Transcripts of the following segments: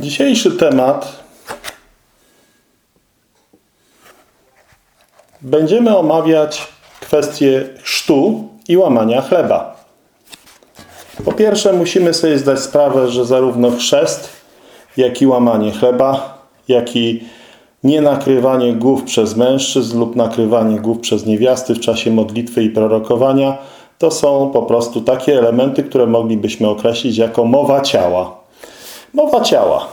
Dzisiejszy temat będziemy omawiać kwestię chrztu i łamania chleba. Po pierwsze musimy sobie zdać sprawę, że zarówno chrzest, jak i łamanie chleba, jak i nienakrywanie głów przez mężczyzn lub nakrywanie głów przez niewiasty w czasie modlitwy i prorokowania to są po prostu takie elementy, które moglibyśmy określić jako mowa ciała. Mowa ciała.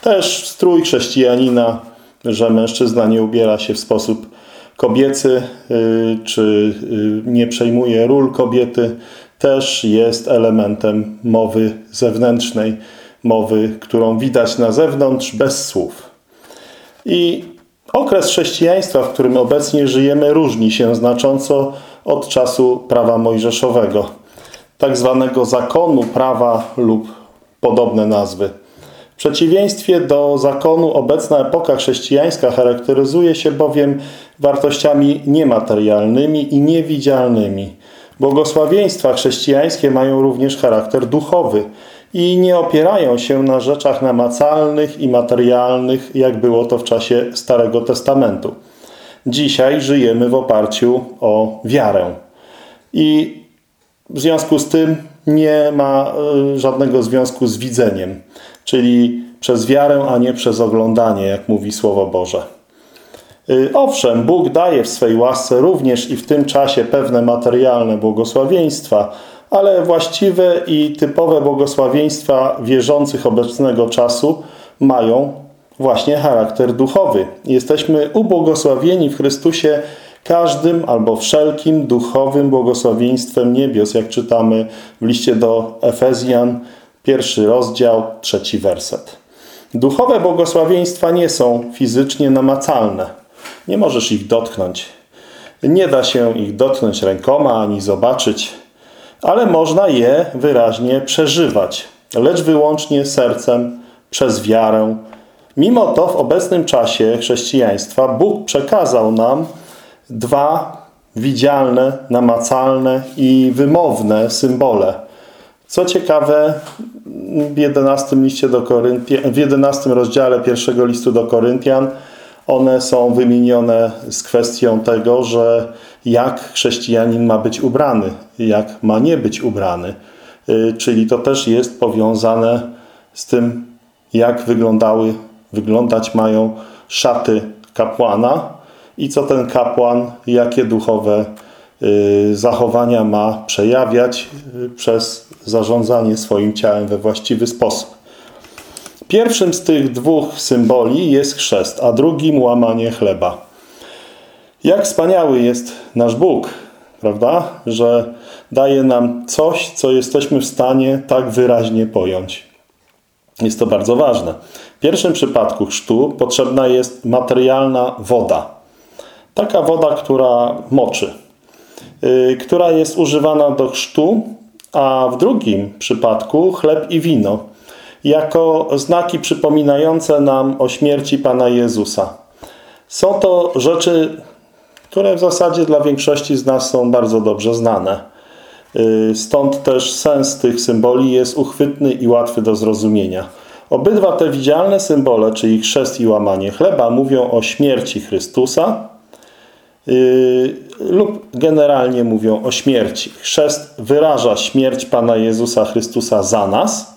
Też strój chrześcijanina, że mężczyzna nie ubiera się w sposób kobiecy, y, czy y, nie przejmuje ról kobiety, też jest elementem mowy zewnętrznej, mowy, którą widać na zewnątrz bez słów. I okres chrześcijaństwa, w którym obecnie żyjemy, różni się znacząco od czasu prawa mojżeszowego, tak zwanego zakonu prawa lub podobne nazwy. W przeciwieństwie do zakonu obecna epoka chrześcijańska charakteryzuje się bowiem wartościami niematerialnymi i niewidzialnymi. Błogosławieństwa chrześcijańskie mają również charakter duchowy i nie opierają się na rzeczach namacalnych i materialnych, jak było to w czasie Starego Testamentu. Dzisiaj żyjemy w oparciu o wiarę. I w związku z tym nie ma y, żadnego związku z widzeniem, czyli przez wiarę, a nie przez oglądanie, jak mówi Słowo Boże. Y, owszem, Bóg daje w swej łasce również i w tym czasie pewne materialne błogosławieństwa, ale właściwe i typowe błogosławieństwa wierzących obecnego czasu mają właśnie charakter duchowy. Jesteśmy ubłogosławieni w Chrystusie każdym albo wszelkim duchowym błogosławieństwem niebios, jak czytamy w liście do Efezjan, pierwszy rozdział, trzeci werset. Duchowe błogosławieństwa nie są fizycznie namacalne. Nie możesz ich dotknąć. Nie da się ich dotknąć rękoma ani zobaczyć, ale można je wyraźnie przeżywać, lecz wyłącznie sercem, przez wiarę. Mimo to w obecnym czasie chrześcijaństwa Bóg przekazał nam dwa widzialne, namacalne i wymowne symbole. Co ciekawe, w 11 liście do w 11 rozdziale pierwszego listu do Koryntian one są wymienione z kwestią tego, że jak chrześcijanin ma być ubrany, jak ma nie być ubrany. Y, czyli to też jest powiązane z tym, jak wyglądały, wyglądać mają szaty kapłana i co ten kapłan, jakie duchowe y, zachowania ma przejawiać y, przez zarządzanie swoim ciałem we właściwy sposób. Pierwszym z tych dwóch symboli jest chrzest, a drugim łamanie chleba. Jak wspaniały jest nasz Bóg, prawda? Że daje nam coś, co jesteśmy w stanie tak wyraźnie pojąć. Jest to bardzo ważne. W pierwszym przypadku chrztu potrzebna jest materialna woda. Taka woda, która moczy, yy, która jest używana do chrztu, a w drugim przypadku chleb i wino, jako znaki przypominające nam o śmierci Pana Jezusa. Są to rzeczy, które w zasadzie dla większości z nas są bardzo dobrze znane. Y, stąd też sens tych symboli jest uchwytny i łatwy do zrozumienia. Obydwa te widzialne symbole, czyli chrzest i łamanie chleba, mówią o śmierci Chrystusa lub generalnie mówią o śmierci. Chrzest wyraża śmierć Pana Jezusa Chrystusa za nas,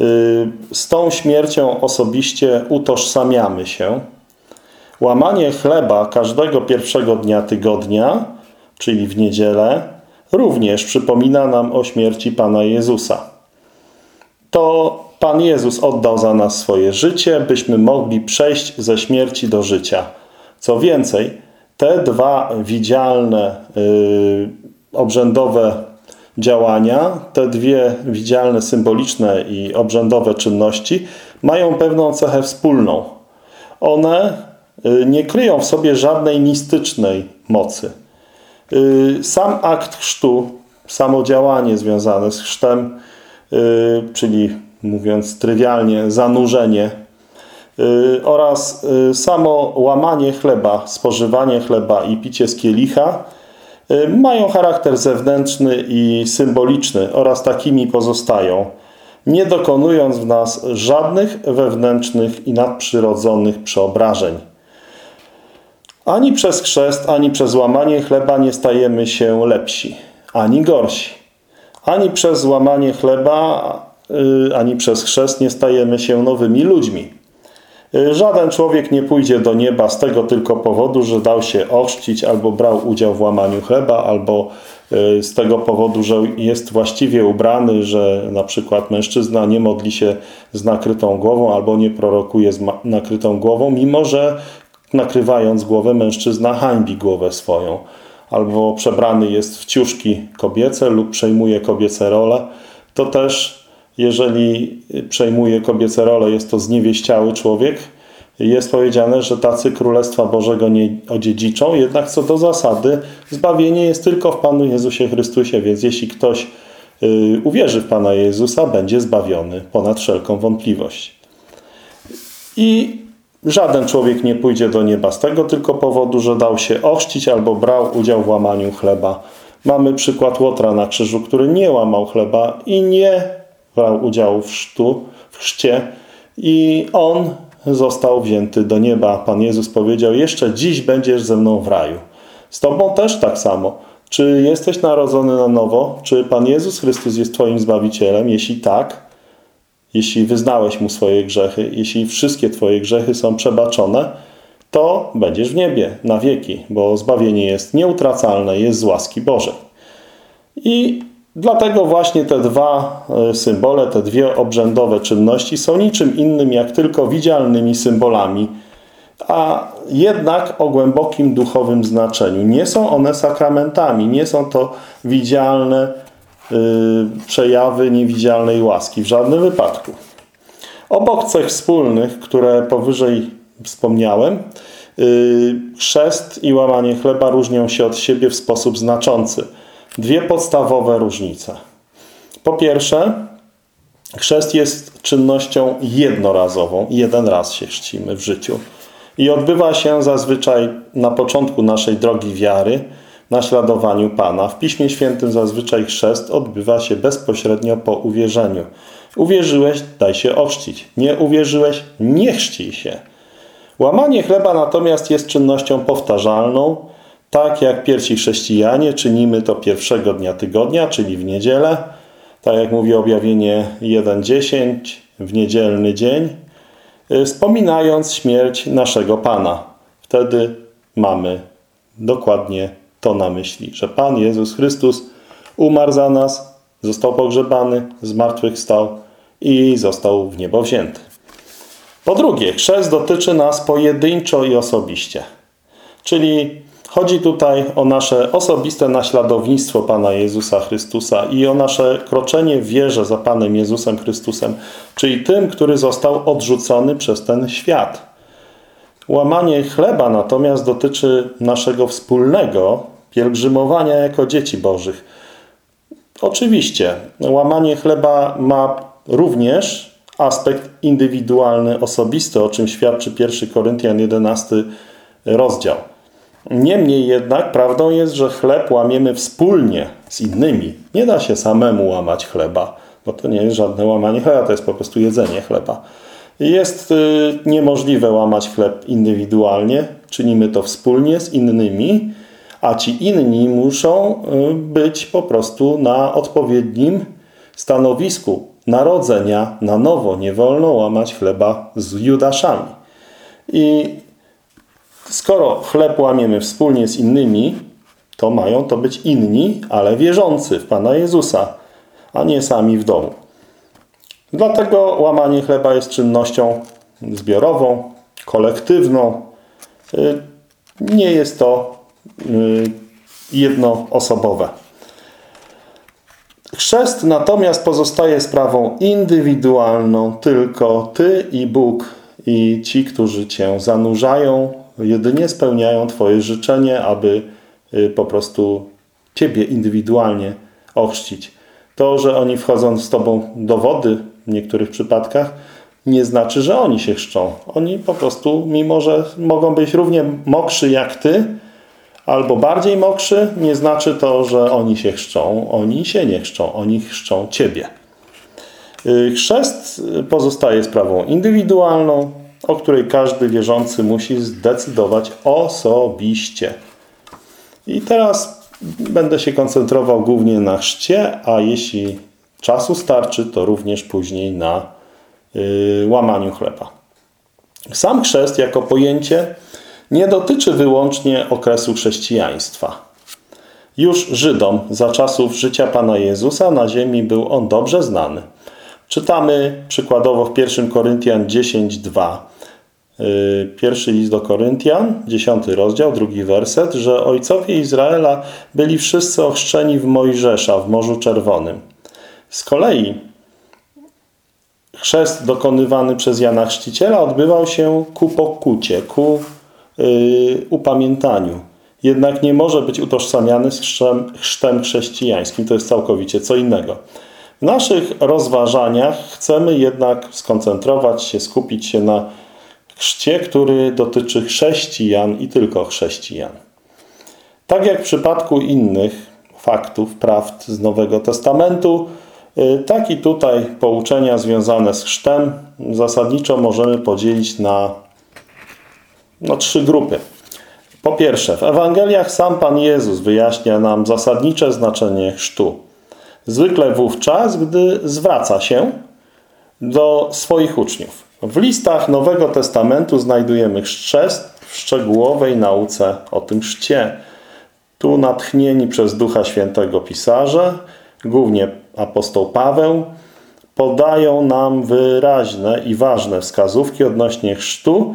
Y, z tą śmiercią osobiście utożsamiamy się. Łamanie chleba każdego pierwszego dnia tygodnia, czyli w niedzielę, również przypomina nam o śmierci Pana Jezusa. To Pan Jezus oddał za nas swoje życie, byśmy mogli przejść ze śmierci do życia. Co więcej, te dwa widzialne, yy, obrzędowe działania, te dwie widzialne, symboliczne i obrzędowe czynności mają pewną cechę wspólną. One y, nie kryją w sobie żadnej mistycznej mocy. Y, sam akt chrztu, samo działanie związane z chrztem, y, czyli mówiąc trywialnie, zanurzenie oraz samo łamanie chleba, spożywanie chleba i picie z kielicha Y, mają charakter zewnętrzny i symboliczny oraz takimi pozostają. nie dokonując w nas żadnych wewnętrznych i nadprzyrodzonych przeobrażeń. Ani przez chrzest, ani przez łamanie chleba nie stajemy się lepsi, ani gorsi. Ani przez łamanie chleba, y, ani przez chrzest nie stajemy się nowymi ludźmi. Żaden człowiek nie pójdzie do nieba z tego tylko powodu, że dał się ochrzcić albo brał udział w łamaniu chleba, albo y, z tego powodu, że jest właściwie ubrany, że na przykład mężczyzna nie modli się z nakrytą głową albo nie prorokuje z nakrytą głową, mimo że nakrywając głowę mężczyzna hańbi głowę swoją. Albo przebrany jest w ciuszki kobiece lub przejmuje kobiece role, to też jeżeli przejmuje kobiece role, jest to zniewieściały człowiek, jest powiedziane, że tacy Królestwa Bożego nie odziedziczą, jednak co do zasady zbawienie jest tylko w Panu Jezusie Chrystusie, więc jeśli ktoś y, uwierzy w Pana Jezusa, będzie zbawiony ponad wszelką wątpliwość. I żaden człowiek nie pójdzie do nieba z tego tylko powodu, że dał się ochrzcić albo brał udział w łamaniu chleba. Mamy przykład Łotra na krzyżu, który nie łamał chleba i nie brał udział w, sztu, w chrzcie i on został wzięty do nieba. Pan Jezus powiedział, jeszcze dziś będziesz ze mną w raju. Z Tobą też tak samo. Czy jesteś narodzony na nowo? Czy Pan Jezus Chrystus jest Twoim Zbawicielem? Jeśli tak, jeśli wyznałeś Mu swoje grzechy, jeśli wszystkie Twoje grzechy są przebaczone, to będziesz w niebie na wieki, bo zbawienie jest nieutracalne, jest z łaski Bożej. I Dlatego właśnie te dwa e, symbole, te dwie obrzędowe czynności są niczym innym jak tylko widzialnymi symbolami, a jednak o głębokim duchowym znaczeniu. Nie są one sakramentami, nie są to widzialne yy, przejawy niewidzialnej łaski w żadnym wypadku. Obok cech wspólnych, które powyżej wspomniałem, yy, chrzest i łamanie chleba różnią się od siebie w sposób znaczący – dwie podstawowe różnice. Po pierwsze, chrzest jest czynnością jednorazową. Jeden raz się chrzcimy w życiu. I odbywa się zazwyczaj na początku naszej drogi wiary, naśladowaniu Pana. W Piśmie Świętym zazwyczaj chrzest odbywa się bezpośrednio po uwierzeniu. Uwierzyłeś, daj się ochrzcić. Nie uwierzyłeś, nie chrzcij się. Łamanie chleba natomiast jest czynnością powtarzalną, tak jak pierwsi chrześcijanie czynimy to pierwszego dnia tygodnia, czyli w niedzielę. Tak jak mówi objawienie 1.10 w niedzielny dzień, y, wspominając śmierć naszego Pana. Wtedy mamy dokładnie to na myśli, że Pan Jezus Chrystus umarł za nas, został pogrzebany, zmartwychwstał i został w niebo wzięty. Po drugie, chrzest dotyczy nas pojedynczo i osobiście. Czyli Chodzi tutaj o nasze osobiste naśladownictwo Pana Jezusa Chrystusa i o nasze kroczenie w wierze za Panem Jezusem Chrystusem, czyli tym, który został odrzucony przez ten świat. Łamanie chleba natomiast dotyczy naszego wspólnego pielgrzymowania jako dzieci Bożych. Oczywiście, łamanie chleba ma również aspekt indywidualny, osobisty, o czym świadczy 1 Koryntian 11 rozdział. Niemniej jednak prawdą jest, że chleb łamiemy wspólnie z innymi. Nie da się samemu łamać chleba, bo to nie jest żadne łamanie chleba, to jest po prostu jedzenie chleba. Jest y, niemożliwe łamać chleb indywidualnie, czynimy to wspólnie z innymi, a ci inni muszą y, być po prostu na odpowiednim stanowisku narodzenia na nowo. Nie wolno łamać chleba z Judaszami. I Skoro chleb łamiemy wspólnie z innymi, to mają to być inni, ale wierzący w Pana Jezusa, a nie sami w domu. Dlatego łamanie chleba jest czynnością zbiorową, kolektywną. Y, nie jest to y, jednoosobowe. Chrzest natomiast pozostaje sprawą indywidualną, tylko Ty i Bóg i ci, którzy Cię zanurzają jedynie spełniają Twoje życzenie, aby y, po prostu Ciebie indywidualnie ochrzcić. To, że oni wchodzą z Tobą do wody w niektórych przypadkach, nie znaczy, że oni się chrzczą. Oni po prostu, mimo że mogą być równie mokrzy jak Ty, albo bardziej mokrzy, nie znaczy to, że oni się chrzczą. Oni się nie chrzczą, oni chrzczą Ciebie. Y, chrzest pozostaje sprawą indywidualną, o której każdy wierzący musi zdecydować osobiście. I teraz będę się koncentrował głównie na chrzcie, a jeśli czasu starczy, to również później na y, łamaniu chleba. Sam chrzest jako pojęcie nie dotyczy wyłącznie okresu chrześcijaństwa. Już Żydom za czasów życia Pana Jezusa na ziemi był on dobrze znany. Czytamy przykładowo w 1 Koryntian 10:2. Y, pierwszy list do Koryntian, 10 rozdział, drugi werset, że ojcowie Izraela byli wszyscy ochrzczeni w Mojżesza w Morzu Czerwonym. Z kolei chrzest dokonywany przez Jana Chrzciciela odbywał się ku pokucie, ku yy, upamiętaniu. Jednak nie może być utożsamiany z chrztem, chrztem chrześcijańskim. To jest całkowicie co innego. W naszych rozważaniach chcemy jednak skoncentrować się, skupić się na chrzcie, który dotyczy chrześcijan i tylko chrześcijan. Tak jak w przypadku innych faktów, prawd z Nowego Testamentu, y, tak i tutaj pouczenia związane z chrztem zasadniczo możemy podzielić na no, trzy grupy. Po pierwsze, w Ewangeliach sam Pan Jezus wyjaśnia nam zasadnicze znaczenie chrztu. Zwykle wówczas, gdy zwraca się do swoich uczniów. W listach Nowego Testamentu znajdujemy chrzest w szczegółowej nauce o tym chrzcie. Tu natchnieni przez Ducha Świętego pisarze, głównie apostoł Paweł, podają nam wyraźne i ważne wskazówki odnośnie chrztu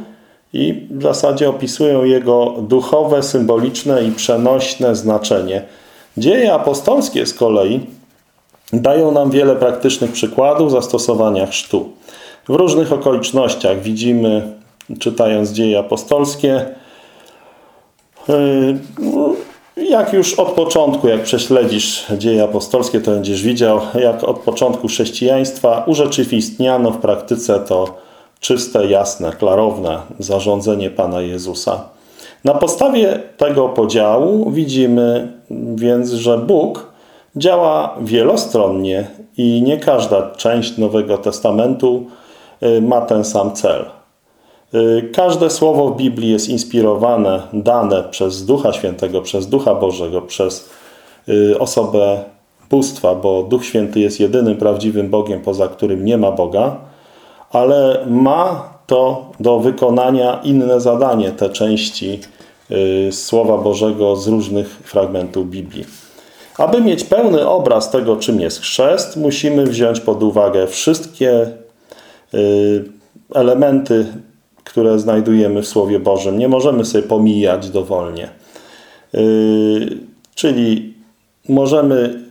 i w zasadzie opisują jego duchowe, symboliczne i przenośne znaczenie. Dzieje apostolskie z kolei dają nam wiele praktycznych przykładów zastosowania chrztu. W różnych okolicznościach widzimy, czytając dzieje apostolskie, yy, jak już od początku, jak prześledzisz dzieje apostolskie, to będziesz widział, jak od początku chrześcijaństwa urzeczywistniano w praktyce to czyste, jasne, klarowne zarządzenie Pana Jezusa. Na podstawie tego podziału widzimy więc, że Bóg działa wielostronnie i nie każda część Nowego Testamentu y, ma ten sam cel. Y, każde słowo w Biblii jest inspirowane, dane przez Ducha Świętego, przez Ducha Bożego, przez y, osobę bóstwa, bo Duch Święty jest jedynym prawdziwym Bogiem, poza którym nie ma Boga ale ma to do wykonania inne zadanie, te części y, Słowa Bożego z różnych fragmentów Biblii. Aby mieć pełny obraz tego, czym jest chrzest, musimy wziąć pod uwagę wszystkie y, elementy, które znajdujemy w Słowie Bożym. Nie możemy sobie pomijać dowolnie. Y, czyli możemy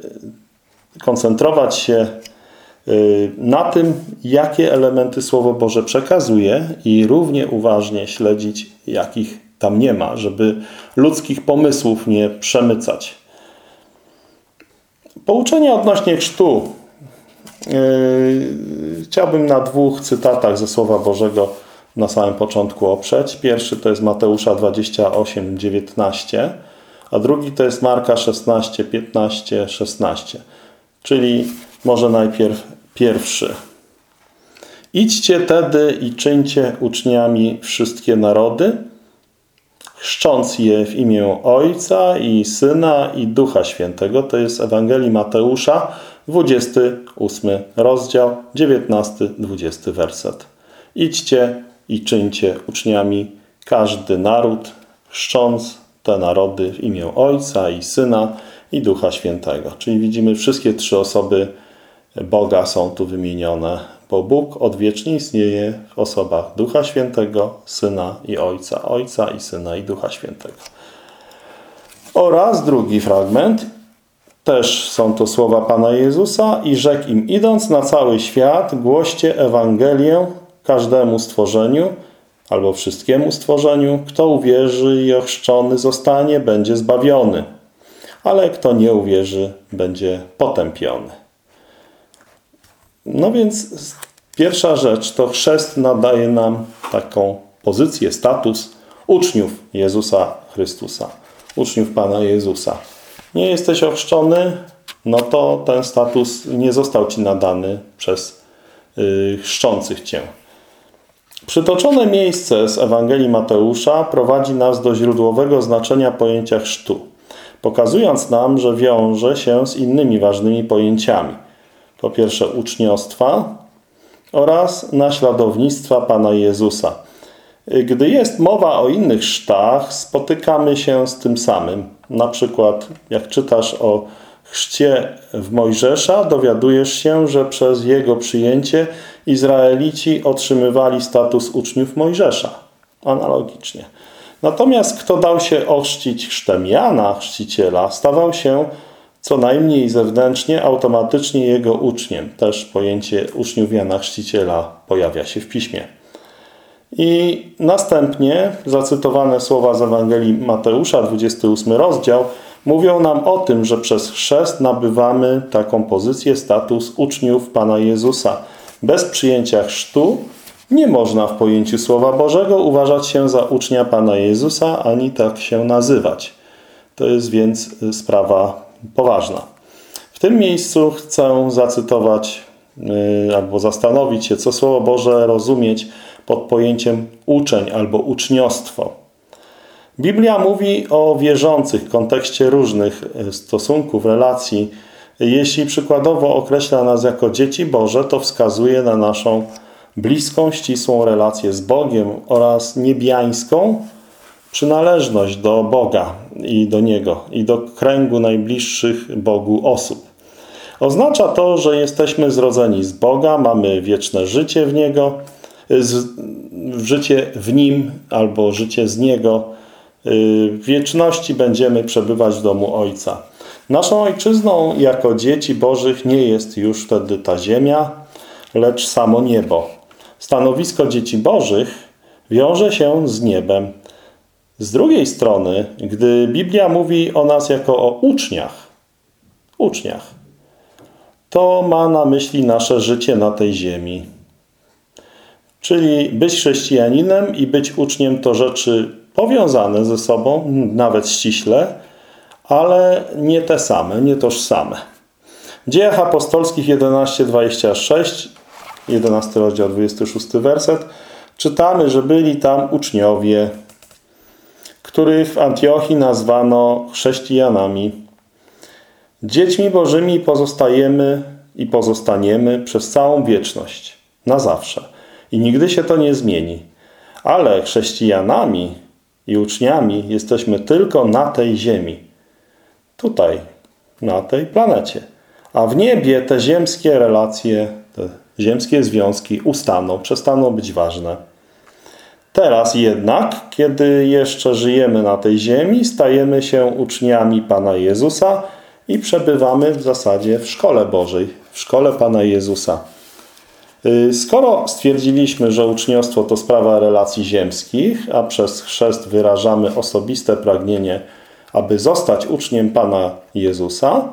koncentrować się Y, na tym, jakie elementy Słowo Boże przekazuje i równie uważnie śledzić, jakich tam nie ma, żeby ludzkich pomysłów nie przemycać. Pouczenia odnośnie chrztu chciałbym na dwóch cytatach ze Słowa Bożego na samym początku oprzeć. Pierwszy to jest Mateusza 28, 19, a drugi to jest Marka 16, 15, 16. Czyli może najpierw pierwszy. Idźcie tedy i czyńcie uczniami wszystkie narody, chrzcząc je w imię Ojca i Syna i Ducha Świętego. To jest Ewangelii Mateusza, 28 rozdział, 19-20 werset. Idźcie i czyńcie uczniami każdy naród, chrzcząc te narody w imię Ojca i Syna i Ducha Świętego. Czyli widzimy wszystkie trzy osoby Boga są tu wymienione, bo Bóg odwiecznie istnieje w osobach Ducha Świętego, Syna i Ojca. Ojca i Syna i Ducha Świętego. Oraz drugi fragment. Też są to słowa Pana Jezusa i rzekł im, idąc na cały świat, głoście Ewangelię każdemu stworzeniu, albo wszystkiemu stworzeniu. Kto uwierzy i ochrzczony zostanie, będzie zbawiony, ale kto nie uwierzy, będzie potępiony. No więc pierwsza rzecz to chrzest nadaje nam taką pozycję, status uczniów Jezusa Chrystusa, uczniów Pana Jezusa. Nie jesteś ochrzczony, no to ten status nie został Ci nadany przez y, chrzczących Cię. Przytoczone miejsce z Ewangelii Mateusza prowadzi nas do źródłowego znaczenia pojęcia chrztu, pokazując nam, że wiąże się z innymi ważnymi pojęciami. Po pierwsze uczniostwa oraz naśladownictwa Pana Jezusa. Gdy jest mowa o innych chrztach, spotykamy się z tym samym. Na przykład, jak czytasz o chrzcie w Mojżesza, dowiadujesz się, że przez jego przyjęcie Izraelici otrzymywali status uczniów Mojżesza. Analogicznie. Natomiast kto dał się ochrzcić chrztem Jana, chrzciciela, stawał się co najmniej zewnętrznie automatycznie jego uczniem. Też pojęcie uczniów Jana Chrzciciela pojawia się w piśmie. I następnie zacytowane słowa z Ewangelii Mateusza, 28 rozdział, mówią nam o tym, że przez chrzest nabywamy taką pozycję, status uczniów Pana Jezusa. Bez przyjęcia chrztu nie można w pojęciu Słowa Bożego uważać się za ucznia Pana Jezusa, ani tak się nazywać. To jest więc sprawa poważna. W tym miejscu chcę zacytować yy, albo zastanowić się, co Słowo Boże rozumieć pod pojęciem uczeń albo uczniostwo. Biblia mówi o wierzących w kontekście różnych e, stosunków, relacji. Jeśli przykładowo określa nas jako dzieci Boże, to wskazuje na naszą bliską, ścisłą relację z Bogiem oraz niebiańską przynależność do Boga i do Niego i do kręgu najbliższych Bogu osób. Oznacza to, że jesteśmy zrodzeni z Boga, mamy wieczne życie w Niego, z, życie w Nim albo życie z Niego. W wieczności będziemy przebywać w domu Ojca. Naszą ojczyzną jako dzieci Bożych nie jest już wtedy ta ziemia, lecz samo niebo. Stanowisko dzieci Bożych wiąże się z niebem. Z drugiej strony, gdy Biblia mówi o nas jako o uczniach, uczniach, to ma na myśli nasze życie na tej ziemi. Czyli być chrześcijaninem i być uczniem to rzeczy powiązane ze sobą, nawet ściśle, ale nie te same, nie tożsame. W dziejach apostolskich 11:26, 11 rozdział 26 werset, czytamy, że byli tam uczniowie, których w Antiochii nazwano chrześcijanami. Dziećmi Bożymi pozostajemy i pozostaniemy przez całą wieczność, na zawsze. I nigdy się to nie zmieni. Ale chrześcijanami i uczniami jesteśmy tylko na tej ziemi. Tutaj, na tej planecie. A w niebie te ziemskie relacje, te ziemskie związki ustaną, przestaną być ważne. Teraz jednak, kiedy jeszcze żyjemy na tej ziemi, stajemy się uczniami Pana Jezusa i przebywamy w zasadzie w szkole Bożej, w szkole Pana Jezusa. Y, skoro stwierdziliśmy, że uczniostwo to sprawa relacji ziemskich, a przez chrzest wyrażamy osobiste pragnienie, aby zostać uczniem Pana Jezusa,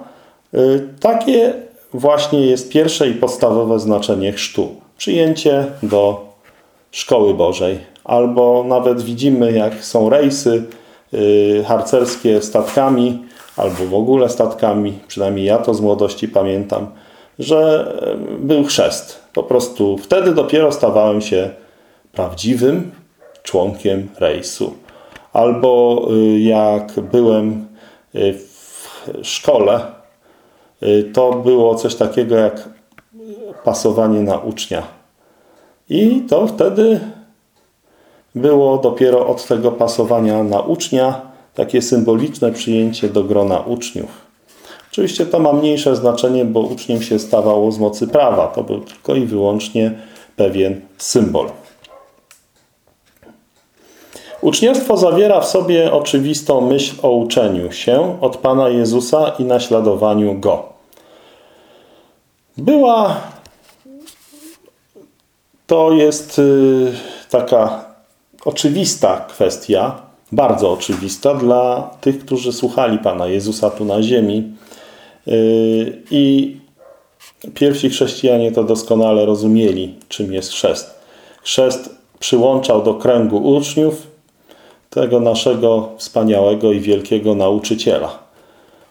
y, takie właśnie jest pierwsze i podstawowe znaczenie chrztu. Przyjęcie do szkoły Bożej. Albo nawet widzimy, jak są rejsy y, harcerskie statkami, albo w ogóle statkami, przynajmniej ja to z młodości pamiętam, że był chrzest. Po prostu wtedy dopiero stawałem się prawdziwym członkiem rejsu. Albo y, jak byłem y, w szkole, y, to było coś takiego jak pasowanie na ucznia. I to wtedy było dopiero od tego pasowania na ucznia takie symboliczne przyjęcie do grona uczniów. Oczywiście to ma mniejsze znaczenie, bo uczniem się stawało z mocy prawa. To był tylko i wyłącznie pewien symbol. Uczniostwo zawiera w sobie oczywistą myśl o uczeniu się od Pana Jezusa i naśladowaniu Go. Była to jest y, taka oczywista kwestia, bardzo oczywista dla tych, którzy słuchali Pana Jezusa tu na ziemi Yy, I pierwsi chrześcijanie to doskonale rozumieli, czym jest chrzest. Chrzest przyłączał do kręgu uczniów tego naszego wspaniałego i wielkiego nauczyciela.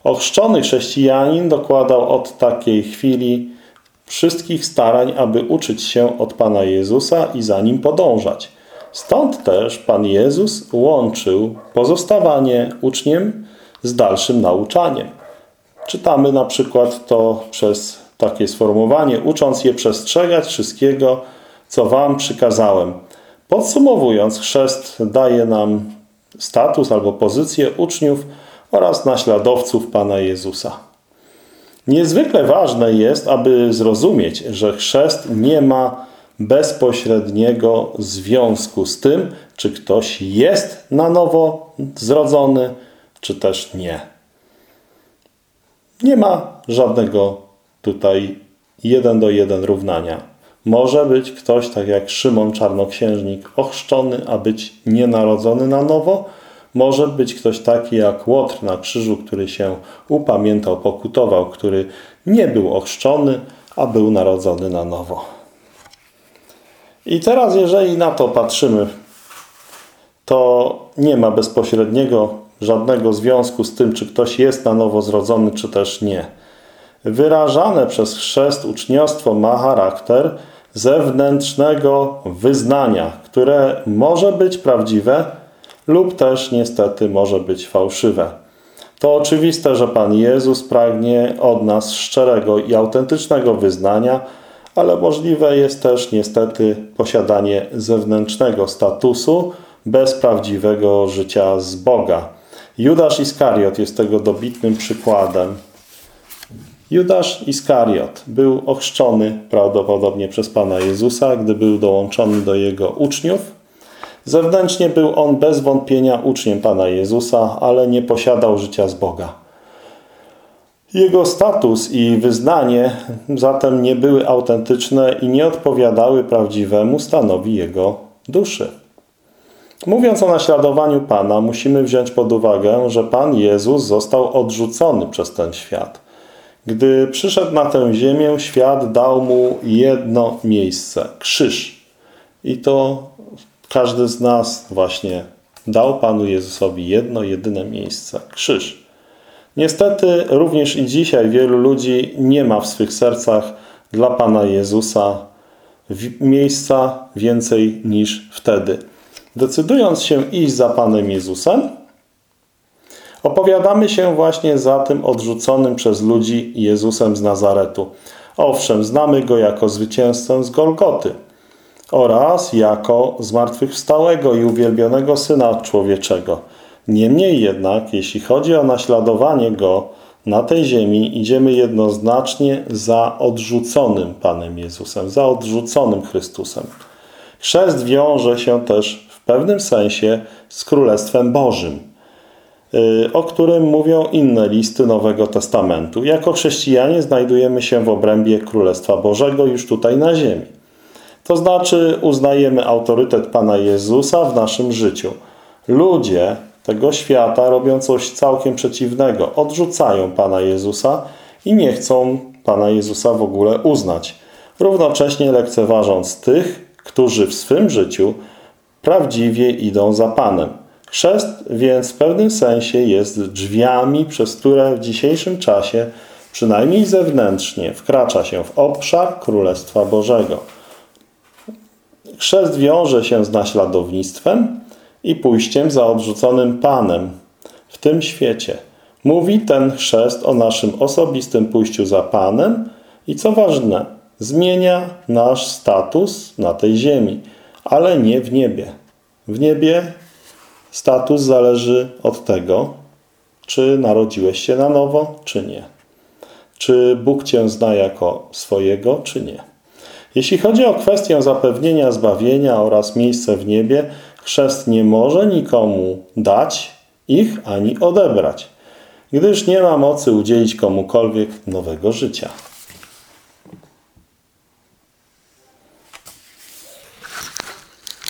Ochrzczony chrześcijanin dokładał od takiej chwili wszystkich starań, aby uczyć się od Pana Jezusa i za Nim podążać. Stąd też Pan Jezus łączył pozostawanie uczniem z dalszym nauczaniem. Czytamy na przykład to przez takie sformułowanie, ucząc je przestrzegać wszystkiego, co Wam przykazałem. Podsumowując, chrzest daje nam status albo pozycję uczniów oraz naśladowców Pana Jezusa. Niezwykle ważne jest, aby zrozumieć, że chrzest nie ma bezpośredniego związku z tym, czy ktoś jest na nowo zrodzony, czy też nie. Nie ma żadnego tutaj jeden do jeden równania. Może być ktoś, tak jak Szymon Czarnoksiężnik, ochrzczony, a być nienarodzony na nowo. Może być ktoś taki jak Łotr na krzyżu, który się upamiętał, pokutował, który nie był ochrzczony, a był narodzony na nowo. I teraz, jeżeli na to patrzymy, to nie ma bezpośredniego żadnego związku z tym, czy ktoś jest na nowo zrodzony, czy też nie. Wyrażane przez chrzest uczniostwo ma charakter zewnętrznego wyznania, które może być prawdziwe lub też niestety może być fałszywe. To oczywiste, że Pan Jezus pragnie od nas szczerego i autentycznego wyznania, ale możliwe jest też niestety posiadanie zewnętrznego statusu bez prawdziwego życia z Boga. Judasz Iskariot jest tego dobitnym przykładem. Judasz Iskariot był ochrzczony prawdopodobnie przez Pana Jezusa, gdy był dołączony do Jego uczniów. Zewnętrznie był on bez wątpienia uczniem Pana Jezusa, ale nie posiadał życia z Boga. Jego status i wyznanie zatem nie były autentyczne i nie odpowiadały prawdziwemu stanowi jego duszy. Mówiąc o naśladowaniu Pana, musimy wziąć pod uwagę, że Pan Jezus został odrzucony przez ten świat. Gdy przyszedł na tę ziemię, świat dał mu jedno miejsce krzyż. I to każdy z nas właśnie dał Panu Jezusowi jedno, jedyne miejsce krzyż. Niestety również i dzisiaj wielu ludzi nie ma w swych sercach dla Pana Jezusa miejsca więcej niż wtedy. Decydując się iść za Panem Jezusem, opowiadamy się właśnie za tym odrzuconym przez ludzi Jezusem z Nazaretu. Owszem, znamy Go jako zwycięzcę z Golgoty oraz jako zmartwychwstałego i uwielbionego Syna Człowieczego. Niemniej jednak, jeśli chodzi o naśladowanie Go na tej ziemi, idziemy jednoznacznie za odrzuconym Panem Jezusem, za odrzuconym Chrystusem. Chrzest wiąże się też w pewnym sensie z Królestwem Bożym, y, o którym mówią inne listy Nowego Testamentu. Jako chrześcijanie znajdujemy się w obrębie Królestwa Bożego już tutaj na ziemi. To znaczy uznajemy autorytet Pana Jezusa w naszym życiu. Ludzie tego świata robią coś całkiem przeciwnego. Odrzucają Pana Jezusa i nie chcą Pana Jezusa w ogóle uznać. Równocześnie lekceważąc tych, którzy w swym życiu prawdziwie idą za Panem. Chrzest więc w pewnym sensie jest drzwiami, przez które w dzisiejszym czasie, przynajmniej zewnętrznie, wkracza się w obszar Królestwa Bożego. Chrzest wiąże się z naśladownictwem i pójściem za odrzuconym Panem w tym świecie. Mówi ten chrzest o naszym osobistym pójściu za Panem i co ważne, zmienia nasz status na tej ziemi, ale nie w niebie. W niebie status zależy od tego, czy narodziłeś się na nowo, czy nie. Czy Bóg Cię zna jako swojego, czy nie. Jeśli chodzi o kwestię zapewnienia zbawienia oraz miejsce w niebie, chrzest nie może nikomu dać ich ani odebrać, gdyż nie ma mocy udzielić komukolwiek nowego życia.